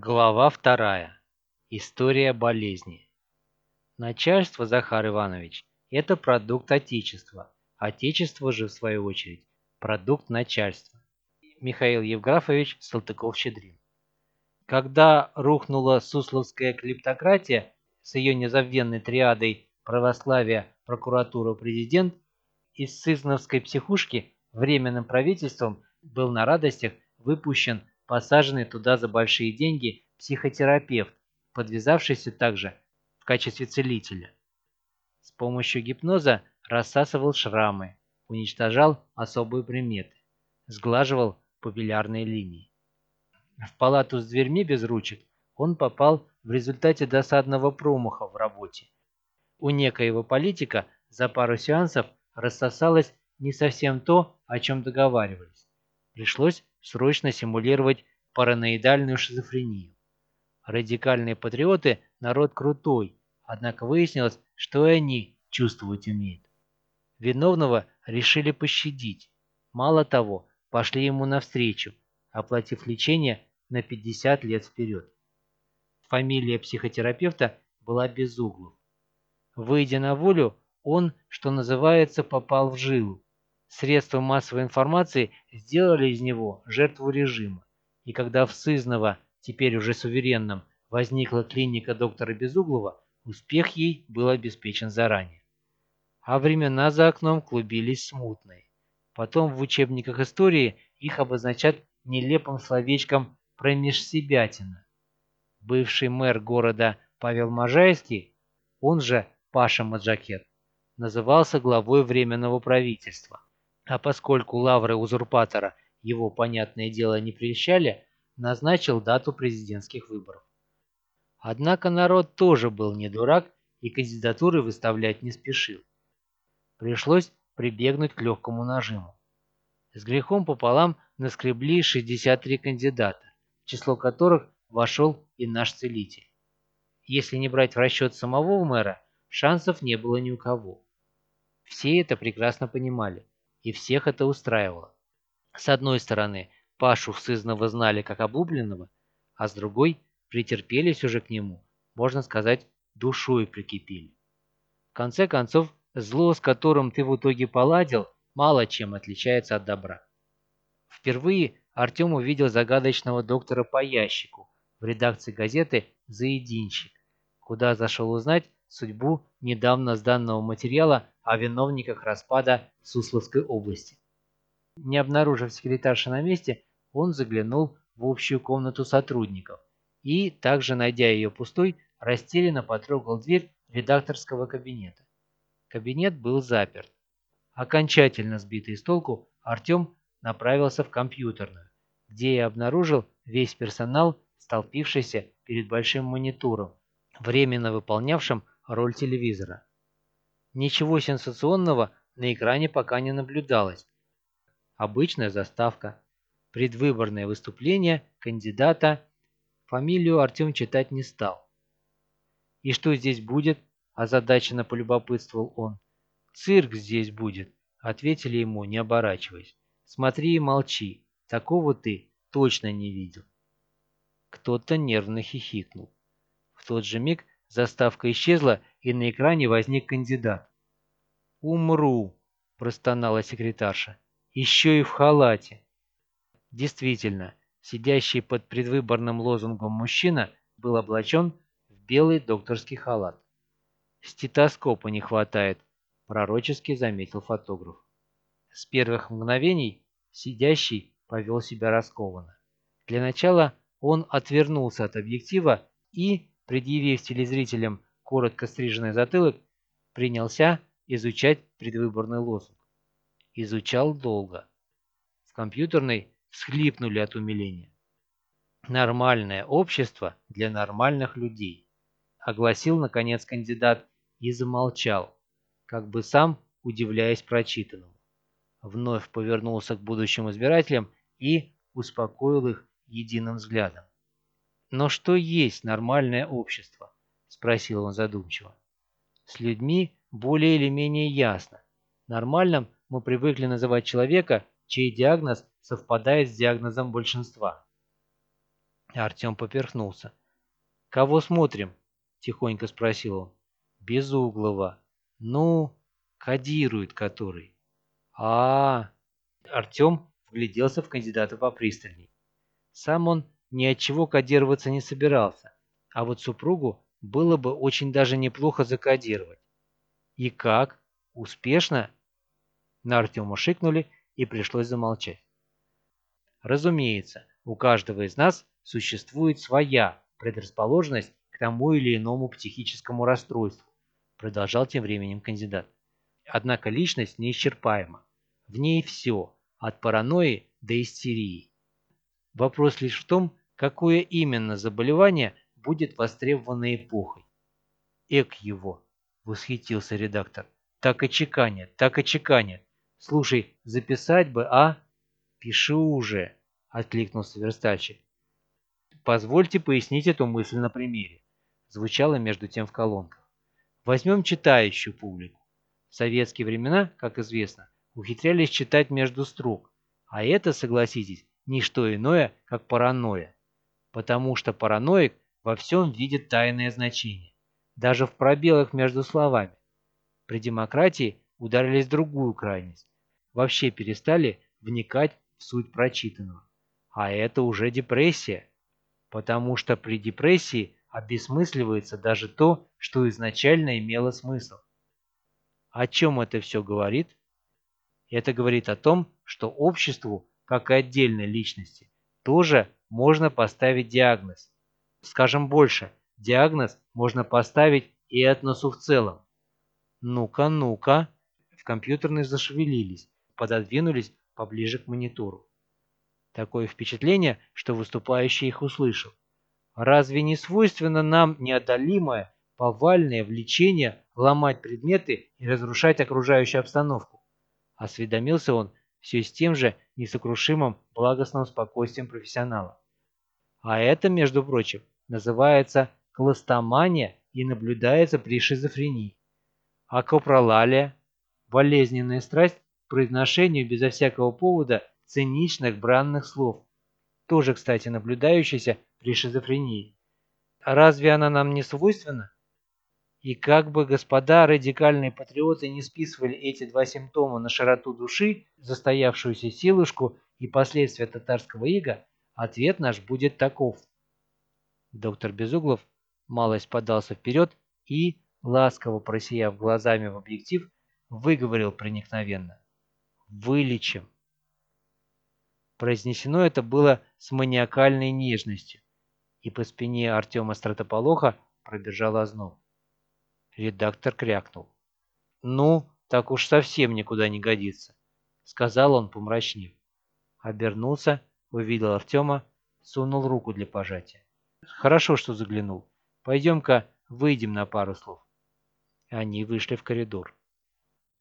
Глава вторая. История болезни. Начальство, Захар Иванович, это продукт Отечества. Отечество же, в свою очередь, продукт начальства. Михаил Евграфович Салтыков-Щедрин. Когда рухнула сусловская клептократия с ее незабвенной триадой православия, прокуратура, президент, из сызновской психушки временным правительством был на радостях выпущен посаженный туда за большие деньги психотерапевт, подвязавшийся также в качестве целителя. С помощью гипноза рассасывал шрамы, уничтожал особые приметы, сглаживал папиллярные линии. В палату с дверьми без ручек он попал в результате досадного промаха в работе. У некоего политика за пару сеансов рассосалось не совсем то, о чем договаривались. Пришлось срочно симулировать параноидальную шизофрению. Радикальные патриоты – народ крутой, однако выяснилось, что и они чувствовать умеют. Виновного решили пощадить. Мало того, пошли ему навстречу, оплатив лечение на 50 лет вперед. Фамилия психотерапевта была Безуглов. Выйдя на волю, он, что называется, попал в жилу. Средства массовой информации сделали из него жертву режима. И когда в Сызново, теперь уже суверенном, возникла клиника доктора Безуглова, успех ей был обеспечен заранее. А времена за окном клубились смутные. Потом в учебниках истории их обозначат нелепым словечком «промежсебятина». Бывший мэр города Павел Можайский, он же Паша Маджакет, назывался главой Временного правительства. А поскольку лавры узурпатора его, понятное дело, не прельщали, назначил дату президентских выборов. Однако народ тоже был не дурак и кандидатуры выставлять не спешил. Пришлось прибегнуть к легкому нажиму. С грехом пополам наскребли 63 кандидата, в число которых вошел и наш целитель. Если не брать в расчет самого мэра, шансов не было ни у кого. Все это прекрасно понимали и всех это устраивало. С одной стороны, Пашу Сызново знали как облупленного, а с другой претерпелись уже к нему, можно сказать, душой прикипели. В конце концов, зло, с которым ты в итоге поладил, мало чем отличается от добра. Впервые Артем увидел загадочного доктора по ящику в редакции газеты «Заединщик», куда зашел узнать судьбу недавно сданного материала о виновниках распада Сусловской области. Не обнаружив секретарша на месте, он заглянул в общую комнату сотрудников и, также найдя ее пустой, растерянно потрогал дверь редакторского кабинета. Кабинет был заперт. Окончательно сбитый с толку, Артем направился в компьютерную, где и обнаружил весь персонал, столпившийся перед большим монитором, временно выполнявшим роль телевизора. Ничего сенсационного на экране пока не наблюдалось. Обычная заставка. Предвыборное выступление кандидата. Фамилию Артем читать не стал. «И что здесь будет?» – озадаченно полюбопытствовал он. «Цирк здесь будет», – ответили ему, не оборачиваясь. «Смотри и молчи. Такого ты точно не видел». Кто-то нервно хихикнул. В тот же миг заставка исчезла, и на экране возник кандидат. «Умру», – простонала секретарша. «Еще и в халате». Действительно, сидящий под предвыборным лозунгом мужчина был облачен в белый докторский халат. «Стетоскопа не хватает», – пророчески заметил фотограф. С первых мгновений сидящий повел себя раскованно. Для начала он отвернулся от объектива и, предъявив телезрителям коротко стриженный затылок, принялся изучать предвыборный лозунг. Изучал долго. В компьютерной всхлипнули от умиления. «Нормальное общество для нормальных людей», огласил, наконец, кандидат и замолчал, как бы сам удивляясь прочитанному. Вновь повернулся к будущим избирателям и успокоил их единым взглядом. Но что есть нормальное общество? — спросил он задумчиво. «С людьми более или менее ясно. Нормальным мы привыкли называть человека, чей диагноз совпадает с диагнозом большинства. Артем поперхнулся. «Кого смотрим?» – тихонько спросил он. «Безуглого. Ну, кодирует который». А, -а, -а Артем вгляделся в кандидата попристальней. Сам он ни от чего кодироваться не собирался, а вот супругу было бы очень даже неплохо закодировать. И как? Успешно? На Артема шикнули, и пришлось замолчать. Разумеется, у каждого из нас существует своя предрасположенность к тому или иному психическому расстройству, продолжал тем временем кандидат. Однако личность неисчерпаема. В ней все, от паранойи до истерии. Вопрос лишь в том, какое именно заболевание будет востребовано эпохой. Эк его, восхитился редактор. Так и чеканят, так и чеканят. Слушай, записать бы, а? Пишу уже, откликнулся верстальщик. Позвольте пояснить эту мысль на примере. Звучало между тем в колонках. Возьмем читающую публику. В советские времена, как известно, ухитрялись читать между строк, а это, согласитесь, не что иное, как паранойя. Потому что параноик во всем видит тайное значение, даже в пробелах между словами. При демократии ударились в другую крайность. Вообще перестали вникать в суть прочитанного. А это уже депрессия. Потому что при депрессии обесмысливается даже то, что изначально имело смысл. О чем это все говорит? Это говорит о том, что обществу, как и отдельной личности, тоже можно поставить диагноз. Скажем больше, диагноз можно поставить и этносу в целом. Ну-ка, ну-ка. В компьютерной зашевелились, пододвинулись поближе к монитору. Такое впечатление, что выступающий их услышал. Разве не свойственно нам неодолимое, повальное влечение ломать предметы и разрушать окружающую обстановку? Осведомился он все с тем же несокрушимым благостным спокойствием профессионала. А это, между прочим, называется кластомания и наблюдается при шизофрении. А копролалия – болезненная страсть к произношению безо всякого повода циничных бранных слов, тоже, кстати, наблюдающаяся при шизофрении. Разве она нам не свойственна? И как бы господа радикальные патриоты не списывали эти два симптома на широту души, застоявшуюся силушку и последствия татарского ига, ответ наш будет таков. Доктор Безуглов малость подался вперед и, ласково просияв глазами в объектив, выговорил проникновенно. «Вылечим». Произнесено это было с маниакальной нежностью, и по спине Артема Стратополоха пробежал озноб. Редактор крякнул. «Ну, так уж совсем никуда не годится», — сказал он, помрачнев. Обернулся, увидел Артема, сунул руку для пожатия. «Хорошо, что заглянул. Пойдем-ка выйдем на пару слов». Они вышли в коридор.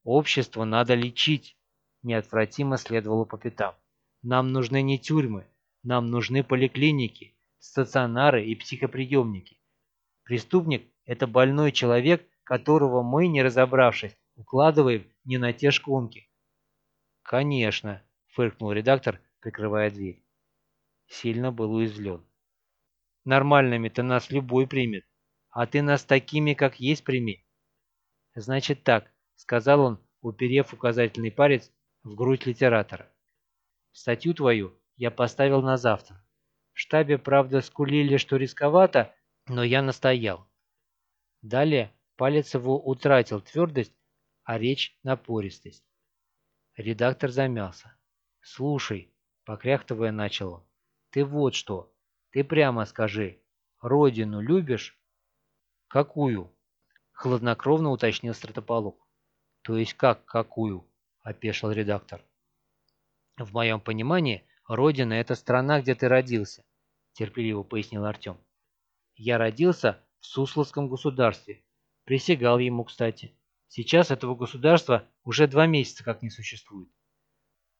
«Общество надо лечить», — неотвратимо следовало по пятам. «Нам нужны не тюрьмы, нам нужны поликлиники, стационары и психоприемники. Преступник это больной человек, которого мы, не разобравшись, укладываем не на те шконки. «Конечно», — фыркнул редактор, прикрывая дверь. Сильно был уязвлен. «Нормальными-то нас любой примет, а ты нас такими, как есть, прими». «Значит так», — сказал он, уперев указательный палец в грудь литератора. «Статью твою я поставил на завтра. В штабе, правда, скулили, что рисковато, но я настоял. Далее палец его утратил твердость, а речь напористость. Редактор замялся. «Слушай», — покряхтывая начал он, — «ты вот что, ты прямо скажи, родину любишь?» «Какую?» — хладнокровно уточнил стратополог. «То есть как какую?» — опешил редактор. «В моем понимании, родина — это страна, где ты родился», — терпеливо пояснил Артем. «Я родился в Сусловском государстве. Присягал ему, кстати. Сейчас этого государства уже два месяца как не существует.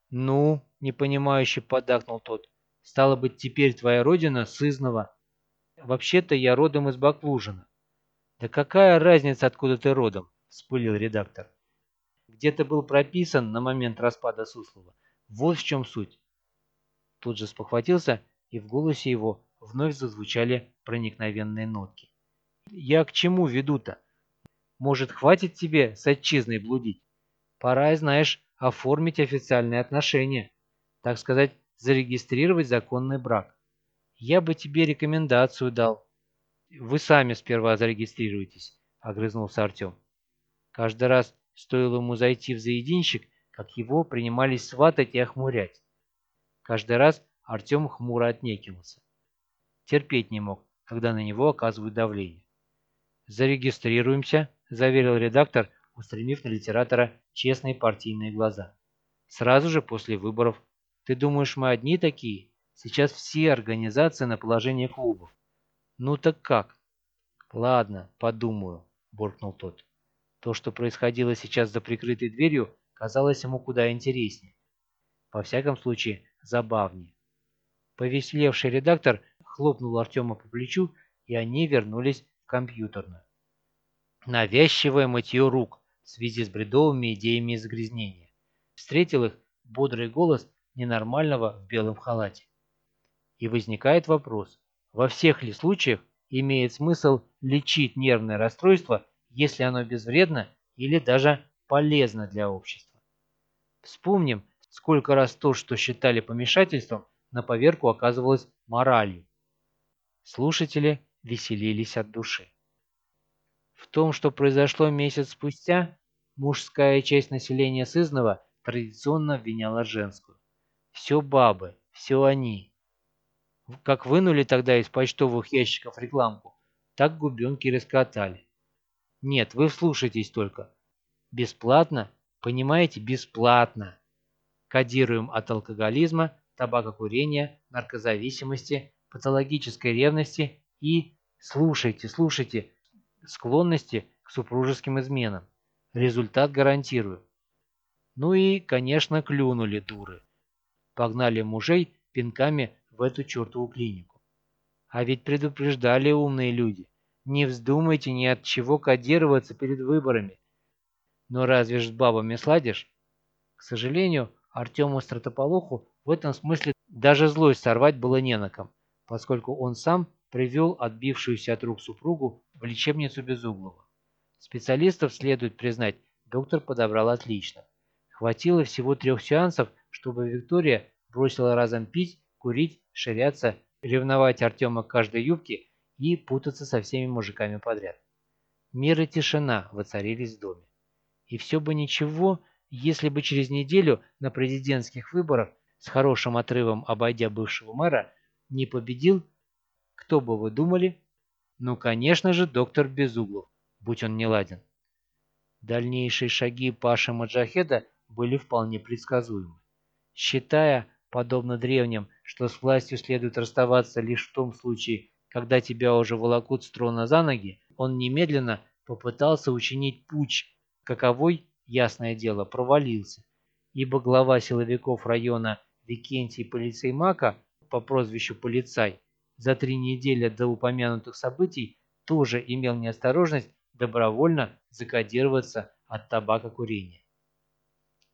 «Ну», — непонимающе подакнул тот, — «стало быть, теперь твоя родина Сызнова. Вообще-то я родом из Баклужина». «Да какая разница, откуда ты родом?» — вспылил редактор. «Где ты был прописан на момент распада Суслова? Вот в чем суть». Тут же спохватился, и в голосе его вновь зазвучали проникновенные нотки. «Я к чему веду-то? Может, хватит тебе с отчизной блудить? Пора, знаешь, оформить официальные отношения. Так сказать, зарегистрировать законный брак. Я бы тебе рекомендацию дал. Вы сами сперва зарегистрируйтесь, огрызнулся Артем. Каждый раз стоило ему зайти в заединщик, как его принимались сватать и охмурять. Каждый раз Артем хмуро отнекивался. Терпеть не мог, когда на него оказывают давление. «Зарегистрируемся», — заверил редактор, устремив на литератора честные партийные глаза. «Сразу же после выборов. Ты думаешь, мы одни такие? Сейчас все организации на положение клубов. Ну так как?» «Ладно, подумаю», — буркнул тот. То, что происходило сейчас за прикрытой дверью, казалось ему куда интереснее. Во всяком случае, забавнее. Повеселевший редактор хлопнул Артема по плечу, и они вернулись в компьютерную. Навязчивое мытье рук в связи с бредовыми идеями загрязнения. Встретил их бодрый голос ненормального в белом халате. И возникает вопрос, во всех ли случаях имеет смысл лечить нервное расстройство, если оно безвредно или даже полезно для общества? Вспомним, сколько раз то, что считали помешательством, на поверку оказывалось моралью. Слушатели веселились от души. В том, что произошло месяц спустя, мужская часть населения Сызнова традиционно обвиняла женскую. Все бабы, все они. Как вынули тогда из почтовых ящиков рекламку, так губенки раскатали. Нет, вы вслушайтесь только. Бесплатно, понимаете, бесплатно. Кодируем от алкоголизма, табакокурения, наркозависимости, патологической ревности и, слушайте, слушайте, склонности к супружеским изменам. Результат гарантирую. Ну и, конечно, клюнули дуры. Погнали мужей пинками в эту чертову клинику. А ведь предупреждали умные люди. Не вздумайте ни от чего кодироваться перед выборами. Но разве ж с бабами сладишь? К сожалению, Артему Стратополоху в этом смысле даже злость сорвать было не на ком, поскольку он сам привел отбившуюся от рук супругу в лечебницу Безуглова. Специалистов, следует признать, доктор подобрал отлично. Хватило всего трех сеансов, чтобы Виктория бросила разом пить, курить, ширяться, ревновать Артема к каждой юбке и путаться со всеми мужиками подряд. Мир и тишина воцарились в доме. И все бы ничего, если бы через неделю на президентских выборах с хорошим отрывом обойдя бывшего мэра не победил кто бы вы думали? Ну, конечно же, доктор Безуглов, будь он не ладен. Дальнейшие шаги Паши Маджахеда были вполне предсказуемы. Считая, подобно древним, что с властью следует расставаться лишь в том случае, когда тебя уже волокут с трона за ноги, он немедленно попытался учинить путь, каковой, ясное дело, провалился, ибо глава силовиков района Викентий Полицеймака по прозвищу Полицай за три недели до упомянутых событий тоже имел неосторожность добровольно закодироваться от табакокурения.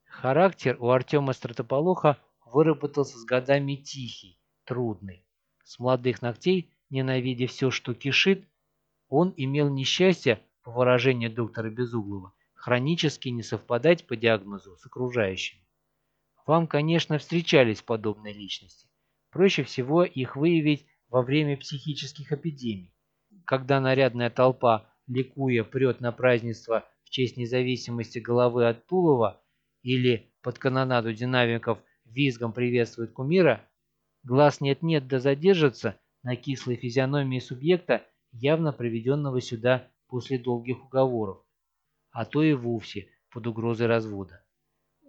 Характер у Артема Стратополоха выработался с годами тихий, трудный. С молодых ногтей, ненавидя все, что кишит, он имел несчастье, по выражению доктора Безуглова, хронически не совпадать по диагнозу с окружающими. Вам, конечно, встречались подобные личности. Проще всего их выявить во время психических эпидемий, когда нарядная толпа, ликуя, прет на празднество в честь независимости головы от Тулова или под канонаду динамиков визгом приветствует кумира, глаз нет-нет да задержится на кислой физиономии субъекта, явно приведенного сюда после долгих уговоров, а то и вовсе под угрозой развода.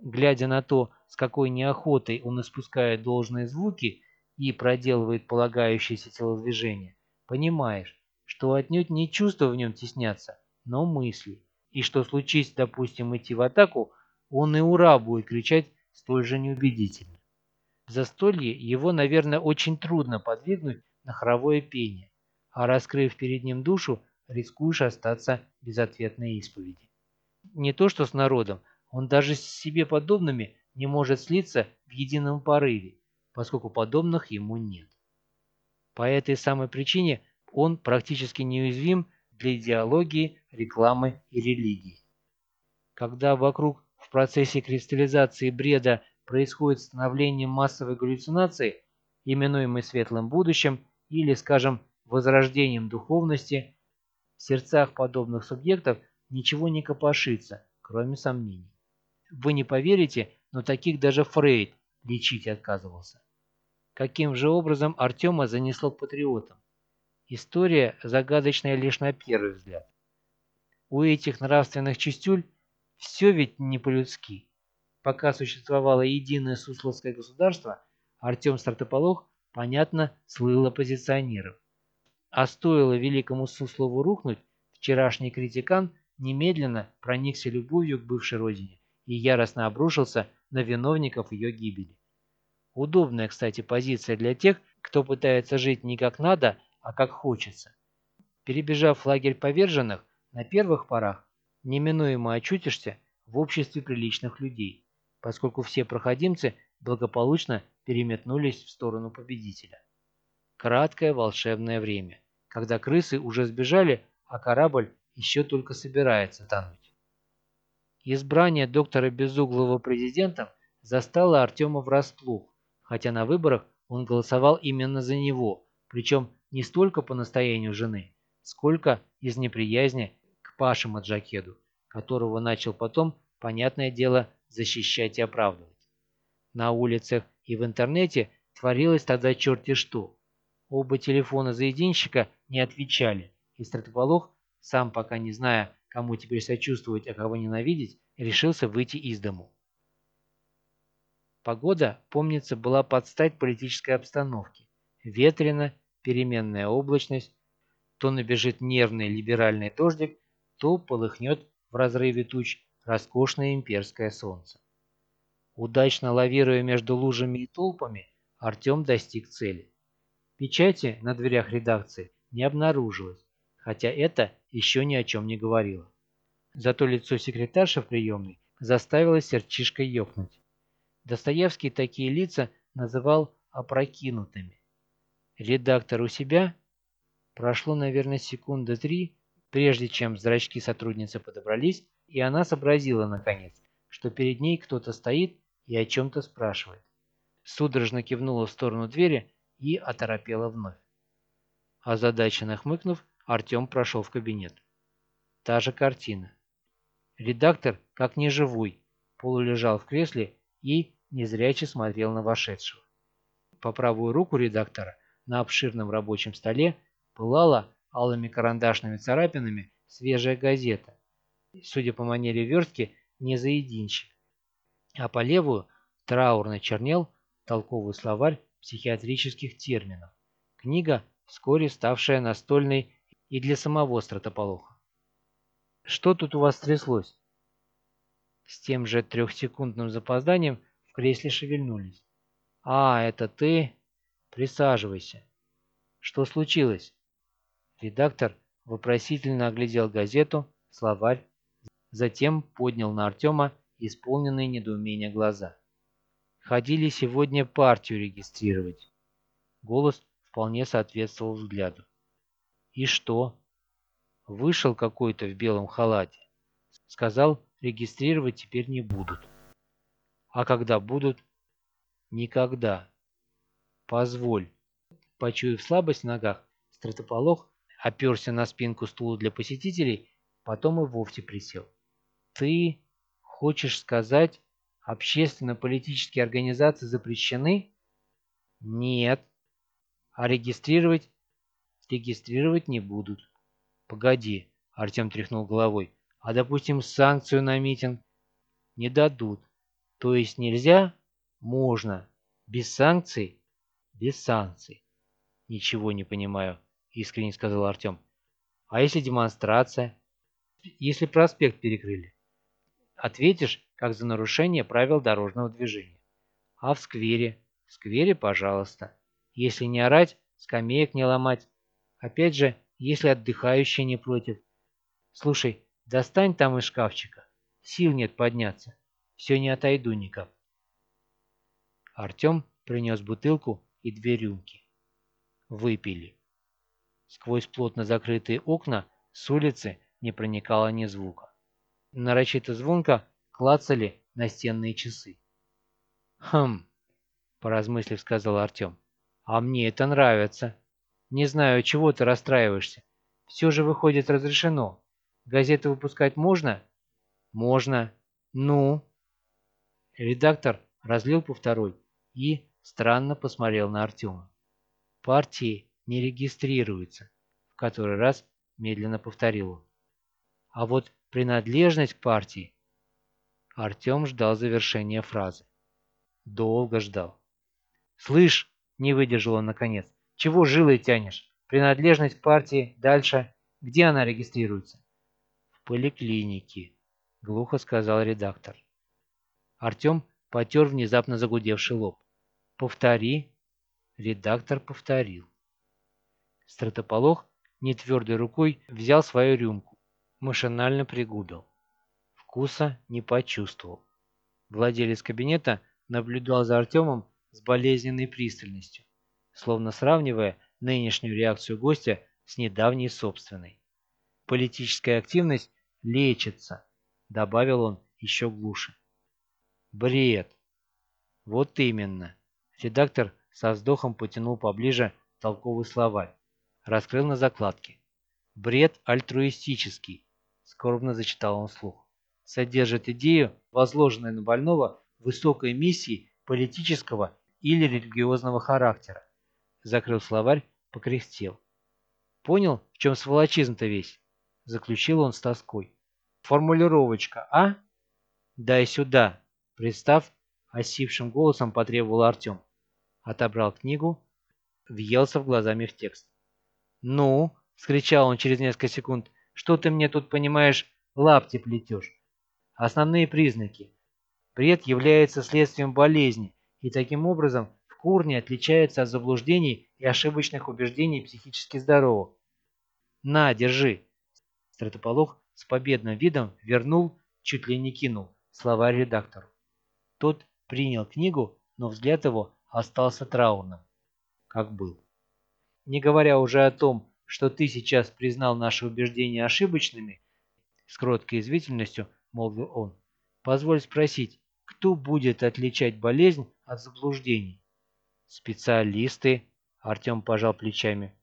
Глядя на то, с какой неохотой он испускает должные звуки, и проделывает полагающиеся телодвижения, понимаешь, что отнюдь не чувства в нем теснятся, но мысли, и что случись, допустим, идти в атаку, он и ура будет кричать столь же неубедительно. В застолье его, наверное, очень трудно подвигнуть на хоровое пение, а раскрыв перед ним душу, рискуешь остаться без ответной исповеди. Не то что с народом, он даже с себе подобными не может слиться в едином порыве, поскольку подобных ему нет. По этой самой причине он практически неуязвим для идеологии, рекламы и религии. Когда вокруг процессе кристаллизации бреда происходит становление массовой галлюцинации, именуемой светлым будущим или, скажем, возрождением духовности, в сердцах подобных субъектов ничего не копошится, кроме сомнений. Вы не поверите, но таких даже Фрейд лечить отказывался. Каким же образом Артема занесло к патриотам? История загадочная лишь на первый взгляд. У этих нравственных чистюль все ведь не по-людски. Пока существовало единое сусловское государство, Артем Стартополох, понятно, слыл оппозиционером. А стоило великому Суслову рухнуть, вчерашний критикан немедленно проникся любовью к бывшей родине и яростно обрушился на виновников ее гибели. Удобная, кстати, позиция для тех, кто пытается жить не как надо, а как хочется. Перебежав в лагерь поверженных, на первых порах неминуемо очутишься в обществе приличных людей, поскольку все проходимцы благополучно переметнулись в сторону победителя. Краткое волшебное время, когда крысы уже сбежали, а корабль еще только собирается тонуть. Избрание доктора Безуглого президентом застало Артема врасплох, хотя на выборах он голосовал именно за него, причем не столько по настоянию жены, сколько из неприязни к Паше Маджакеду, которого начал потом, понятное дело, защищать и оправдывать. На улицах и в интернете творилось тогда черти что. Оба телефона заединщика не отвечали, и Стратополох, сам пока не зная, кому теперь сочувствовать, а кого ненавидеть, решился выйти из дому. Погода, помнится, была под стать политической обстановке. Ветрено, переменная облачность, то набежит нервный либеральный дождик, то полыхнет в разрыве туч роскошное имперское солнце. Удачно лавируя между лужами и толпами, Артем достиг цели. Печати на дверях редакции не обнаружилось, хотя это еще ни о чем не говорило. Зато лицо секретарши в приемной заставило сердчишкой ёкнуть. Достоевский такие лица называл опрокинутыми. Редактор у себя? Прошло, наверное, секунды три, прежде чем зрачки сотрудницы подобрались, и она сообразила, наконец, что перед ней кто-то стоит и о чем-то спрашивает. Судорожно кивнула в сторону двери и оторопела вновь. Озадаченно хмыкнув, Артем прошел в кабинет. Та же картина. Редактор, как неживой, полулежал в кресле и незряче смотрел на вошедшего. По правую руку редактора на обширном рабочем столе пылала алыми карандашными царапинами свежая газета. Судя по манере верстки, не заединчик. А по левую траурно чернел толковый словарь психиатрических терминов. Книга, вскоре ставшая настольной и для самого стратополоха. «Что тут у вас тряслось?» С тем же трехсекундным запозданием в кресле шевельнулись. «А, это ты? Присаживайся. Что случилось?» Редактор вопросительно оглядел газету, словарь, затем поднял на Артема исполненные недоумения глаза. «Ходили сегодня партию регистрировать». Голос вполне соответствовал взгляду. И что? Вышел какой-то в белом халате. Сказал, регистрировать теперь не будут. А когда будут? Никогда. Позволь. Почуяв слабость в ногах, стратополох оперся на спинку стула для посетителей, потом и вовсе присел. Ты хочешь сказать, общественно-политические организации запрещены? Нет. А регистрировать регистрировать не будут. Погоди, Артем тряхнул головой. А допустим, санкцию на митинг? Не дадут. То есть нельзя? Можно. Без санкций? Без санкций. Ничего не понимаю, искренне сказал Артем. А если демонстрация? Если проспект перекрыли? Ответишь, как за нарушение правил дорожного движения. А в сквере? В сквере, пожалуйста. Если не орать, скамеек не ломать, Опять же, если отдыхающий не против. Слушай, достань там из шкафчика. Сил нет подняться. Все не отойду никак. Артем принес бутылку и две рюмки. выпили. Сквозь плотно закрытые окна с улицы не проникало ни звука. Нарочито звонко клацали настенные часы. «Хм», — поразмыслив, сказал Артем, — «а мне это нравится. Не знаю, чего ты расстраиваешься. Все же, выходит, разрешено. Газеты выпускать можно?» «Можно. Ну?» Редактор разлил по второй и странно посмотрел на Артема. «Партии не регистрируются», — в который раз медленно повторил он. «А вот принадлежность к партии...» Артем ждал завершения фразы. Долго ждал. «Слышь!» — не выдержал он наконец. «Чего жилой тянешь? Принадлежность к партии дальше. Где она регистрируется?» «В поликлинике», — глухо сказал редактор. Артем потер внезапно загудевший лоб. «Повтори». Редактор повторил. Стратополох нетвердой рукой взял свою рюмку, машинально пригубил. Вкуса не почувствовал. Владелец кабинета наблюдал за Артемом с болезненной пристальностью, словно сравнивая нынешнюю реакцию гостя с недавней собственной. «Политическая активность лечится», — добавил он еще глуше. Бред. Вот именно. Редактор со вздохом потянул поближе толковый словарь. Раскрыл на закладке. Бред альтруистический, скорбно зачитал он вслух. Содержит идею, возложенную на больного, высокой миссии политического или религиозного характера. Закрыл словарь, покряхтел. Понял, в чем сволочизм-то весь? Заключил он с тоской. Формулировочка, а? Дай сюда, Пристав, осипшим голосом потребовал Артем. Отобрал книгу, въелся в глазами в текст. «Ну?» — скричал он через несколько секунд. «Что ты мне тут, понимаешь, лапти плетешь?» Основные признаки. Бред является следствием болезни и таким образом в корне отличается от заблуждений и ошибочных убеждений психически здоровых. «На, держи!» Стратополох с победным видом вернул, чуть ли не кинул, слова редактору. Тот принял книгу, но взгляд его остался траурным, как был. Не говоря уже о том, что ты сейчас признал наши убеждения ошибочными, с кроткой извительностью молвил он, позволь спросить, кто будет отличать болезнь от заблуждений? Специалисты, Артем пожал плечами.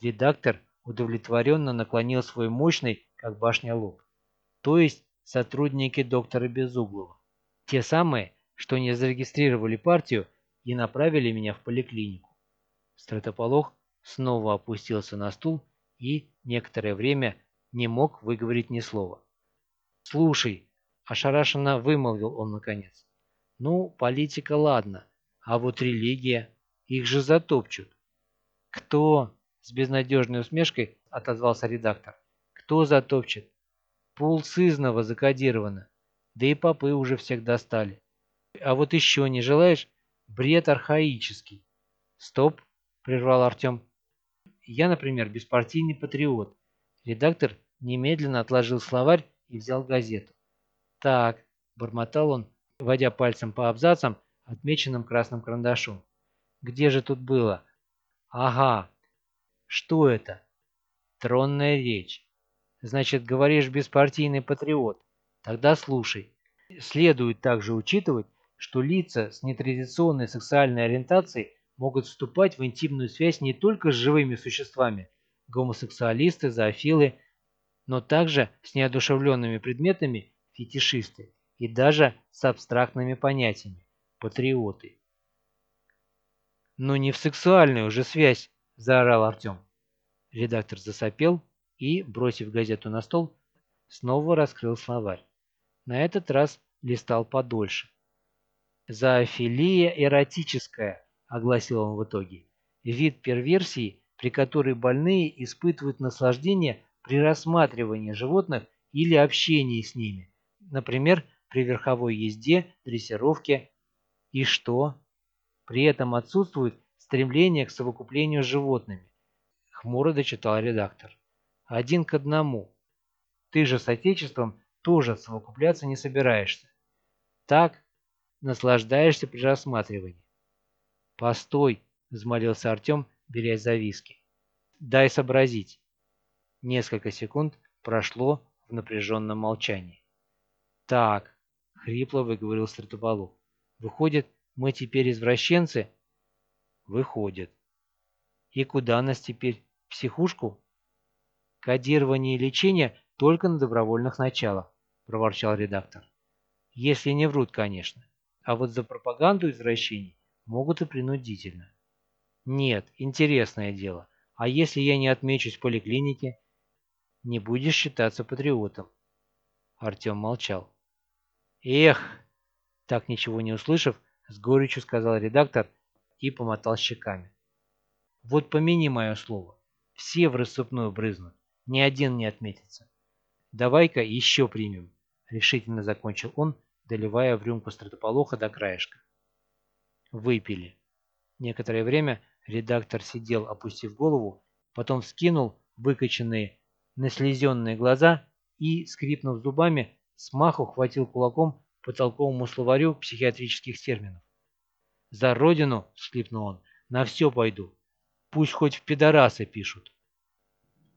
Редактор удовлетворенно наклонил свой мощный, как башня лоб. То есть сотрудники доктора Безуглова. Те самые, что не зарегистрировали партию и направили меня в поликлинику. Стратополох снова опустился на стул и некоторое время не мог выговорить ни слова. «Слушай», – ошарашенно вымолвил он наконец, – «ну, политика ладно, а вот религия, их же затопчут». «Кто?» – с безнадежной усмешкой отозвался редактор. «Кто затопчет?» «Пол сызнова закодировано, да и попы уже всех достали. А вот еще не желаешь? Бред архаический. Стоп, прервал Артем. Я, например, беспартийный патриот. Редактор немедленно отложил словарь и взял газету. Так, бормотал он, водя пальцем по абзацам, отмеченным красным карандашом. Где же тут было? Ага. Что это? Тронная речь. Значит, говоришь беспартийный патриот. Тогда слушай. Следует также учитывать, что лица с нетрадиционной сексуальной ориентацией могут вступать в интимную связь не только с живыми существами, гомосексуалисты, зоофилы, но также с неодушевленными предметами, фетишисты, и даже с абстрактными понятиями, патриоты. «Но не в сексуальную уже связь!» – заорал Артем. Редактор засопел и, бросив газету на стол, снова раскрыл словарь. На этот раз листал подольше. Зоофилия эротическая, огласил он в итоге. Вид перверсии, при которой больные испытывают наслаждение при рассматривании животных или общении с ними. Например, при верховой езде, дрессировке. И что? При этом отсутствует стремление к совокуплению с животными. Хмуро дочитал редактор. Один к одному. Ты же с отечеством тоже совокупляться не собираешься. Так наслаждаешься при рассматривании. «Постой!» – взмолился Артем, берясь за виски. «Дай сообразить». Несколько секунд прошло в напряженном молчании. «Так», — хрипло выговорил Стратополов, — «выходит, мы теперь извращенцы?» «Выходит». «И куда нас теперь? В психушку?» «Кодирование и лечение только на добровольных началах», — проворчал редактор. «Если не врут, конечно. А вот за пропаганду извращений могут и принудительно». «Нет, интересное дело. А если я не отмечусь в поликлинике?» «Не будешь считаться патриотом». Артем молчал. «Эх!» Так ничего не услышав, с горечью сказал редактор и помотал щеками. «Вот помяни мое слово. Все в рассыпную брызнут. Ни один не отметится. Давай-ка еще примем», — решительно закончил он, доливая в рюмку стратополоха до краешка. Выпили. Некоторое время редактор сидел, опустив голову, потом вскинул выкоченные, наслезенные глаза и, скрипнув зубами, смаху хватил кулаком по толковому словарю психиатрических терминов. «За родину!» — всхлипнул он. «На все пойду. Пусть хоть в пидорасы пишут».